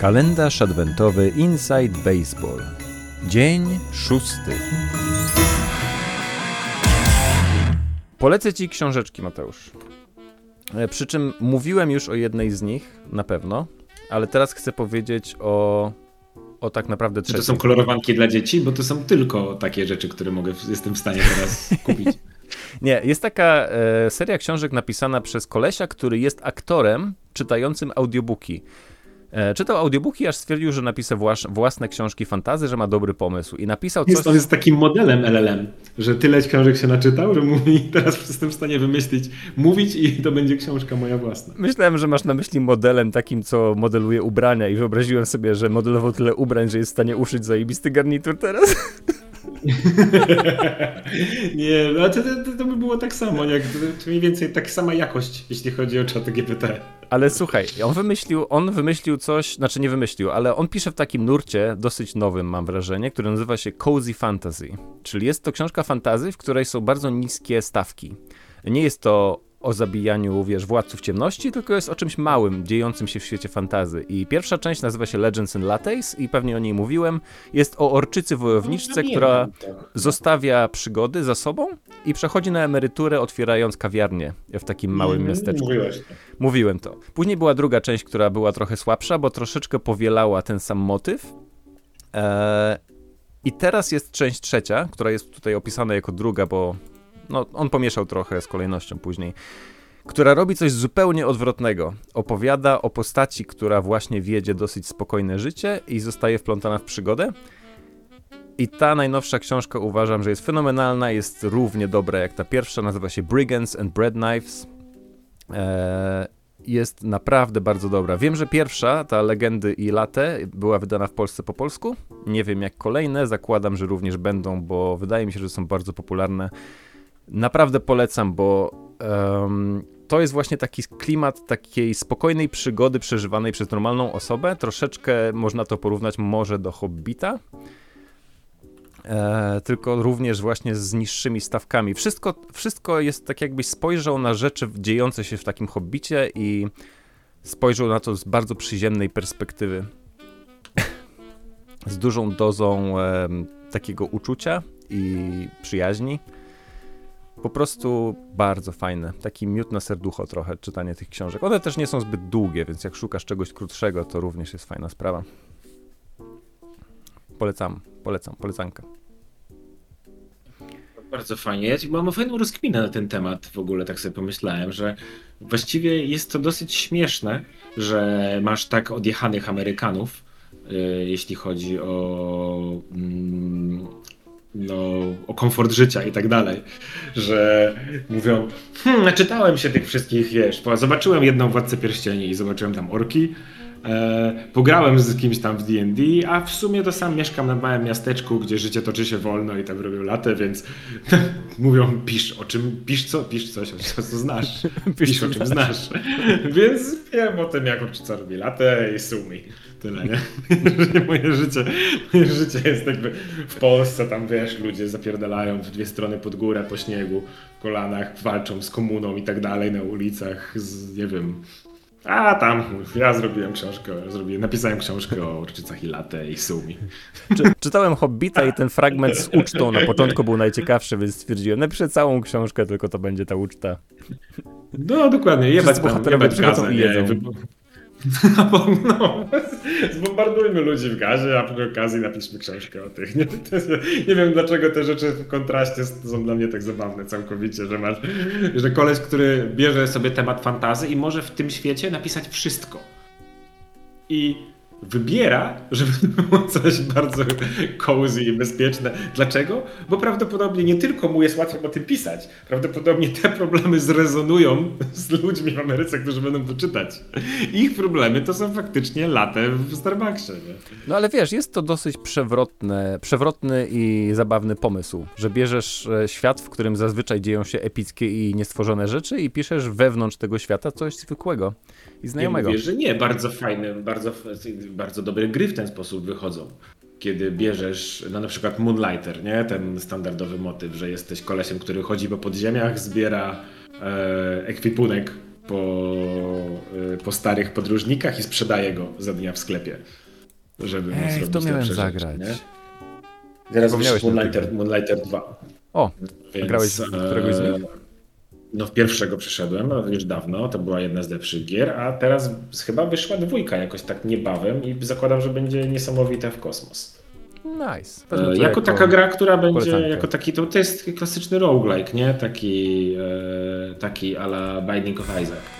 Kalendarz adwentowy Inside Baseball. Dzień szósty. Polecę Ci książeczki, Mateusz. E, przy czym mówiłem już o jednej z nich, na pewno, ale teraz chcę powiedzieć o, o tak naprawdę trzeciej. Czy to są kolorowanki dla dzieci? Bo to są tylko takie rzeczy, które mogę, jestem w stanie teraz kupić. Nie, jest taka e, seria książek napisana przez kolesia, który jest aktorem czytającym audiobooki. E, czytał audiobooki, aż stwierdził, że napisze własne książki fantazy, że ma dobry pomysł. I napisał coś... Jest, on jest takim modelem LLM, że tyle książek się naczytał, że mówi, teraz jestem w stanie wymyślić, mówić i to będzie książka moja własna. Myślałem, że masz na myśli modelem takim, co modeluje ubrania i wyobraziłem sobie, że modelował tyle ubrań, że jest w stanie uszyć zajebisty garnitur teraz. nie, no to, to, to by było tak samo, jak mniej więcej taka sama jakość, jeśli chodzi o czaty GPT. Ale słuchaj, on wymyślił, on wymyślił coś, znaczy nie wymyślił, ale on pisze w takim nurcie, dosyć nowym mam wrażenie, który nazywa się Cozy Fantasy. Czyli jest to książka fantazy, w której są bardzo niskie stawki. Nie jest to o zabijaniu, wiesz, władców ciemności, tylko jest o czymś małym, dziejącym się w świecie fantazy. I pierwsza część nazywa się Legends and Lattes i pewnie o niej mówiłem. Jest o orczycy wojowniczce, która zostawia przygody za sobą i przechodzi na emeryturę, otwierając kawiarnię w takim małym mm, miasteczku. Mówiłeś. Mówiłem to. Później była druga część, która była trochę słabsza, bo troszeczkę powielała ten sam motyw. Eee, I teraz jest część trzecia, która jest tutaj opisana jako druga, bo no, on pomieszał trochę z kolejnością później, która robi coś zupełnie odwrotnego. Opowiada o postaci, która właśnie wiedzie dosyć spokojne życie i zostaje wplątana w przygodę. I ta najnowsza książka uważam, że jest fenomenalna, jest równie dobra jak ta pierwsza, nazywa się Brigands and Bread Knives. Eee, jest naprawdę bardzo dobra. Wiem, że pierwsza, ta Legendy i Late, była wydana w Polsce po polsku. Nie wiem jak kolejne, zakładam, że również będą, bo wydaje mi się, że są bardzo popularne Naprawdę polecam, bo um, to jest właśnie taki klimat takiej spokojnej przygody przeżywanej przez normalną osobę. Troszeczkę można to porównać może do Hobbita. E, tylko również właśnie z niższymi stawkami. Wszystko, wszystko jest tak, jakbyś spojrzał na rzeczy dziejące się w takim hobbicie i spojrzał na to z bardzo przyziemnej perspektywy. z dużą dozą e, takiego uczucia i przyjaźni. Po prostu bardzo fajne. Taki miód na serducho trochę czytanie tych książek. One też nie są zbyt długie, więc jak szukasz czegoś krótszego, to również jest fajna sprawa. Polecam, polecam, polecankę. Bardzo fajnie. Ja mam fajną rozkminę na ten temat w ogóle, tak sobie pomyślałem, że właściwie jest to dosyć śmieszne, że masz tak odjechanych Amerykanów, yy, jeśli chodzi o yy, no, o komfort życia i tak dalej, że mówią, hmm, czytałem się tych wszystkich, wiesz, zobaczyłem jedną Władcę Pierścieni i zobaczyłem tam orki, e, pograłem z kimś tam w D&D, a w sumie to sam mieszkam na małym miasteczku, gdzie życie toczy się wolno i tam robią latę, więc mówią, pisz o czym, pisz co, pisz coś, o co znasz, pisz o czym znasz, więc wiem o tym, jak orczyca robi latę i sumi. Tyle, nie? moje życie, moje życie jest jakby w Polsce, tam wiesz, ludzie zapierdalają w dwie strony pod górę po śniegu, w kolanach, walczą z komuną i tak dalej na ulicach, z, nie wiem, a tam, ja zrobiłem książkę, zrobiłem, napisałem książkę o orczycach i latę i sumi. Czy, czytałem Hobbita i ten fragment z ucztą na początku był najciekawszy, więc stwierdziłem, napiszę całą książkę, tylko to będzie ta uczta. No dokładnie, jebać tam, jebać gazę, i jedzą. No, zbombardujmy ludzi w gazie, a przy okazji napiszmy książkę o tych. Nie, nie, wiem dlaczego te rzeczy w kontraście są dla mnie tak zabawne całkowicie, że masz, że koleś, który bierze sobie temat fantazy i może w tym świecie napisać wszystko. I wybiera, żeby było coś bardzo cozy i bezpieczne. Dlaczego? Bo prawdopodobnie nie tylko mu jest łatwo o tym pisać, prawdopodobnie te problemy zrezonują z ludźmi w Ameryce, którzy będą to czytać. Ich problemy to są faktycznie late w Starbucksie. Nie? No ale wiesz, jest to dosyć przewrotne, przewrotny i zabawny pomysł, że bierzesz e, świat, w którym zazwyczaj dzieją się epickie i niestworzone rzeczy i piszesz wewnątrz tego świata coś zwykłego i znajomego. Ja mówię, że nie, bardzo fajny, bardzo, bardzo dobre gry w ten sposób wychodzą. Kiedy bierzesz, no na przykład Moonlighter, nie? Ten standardowy motyw, że jesteś kolesiem, który chodzi po podziemiach, zbiera e, ekwipunek po, e, po starych podróżnikach i sprzedaję go za dnia w sklepie. Żeby móc Ej, w robić to miałem zagrać. nie? Teraz Moonlighter. Moonlighter 2. O, Więc, grałeś w któregoś z nich? No w pierwszego przyszedłem, no, już dawno, to była jedna z lepszych gier, a teraz chyba wyszła dwójka jakoś tak niebawem i zakładam, że będzie niesamowite w kosmos. nice. E, to jako, taka gra, która będzie, jako taki, to, to jest klasyczny roguelike, nie? Taki, e, taki ala Binding of Isaac.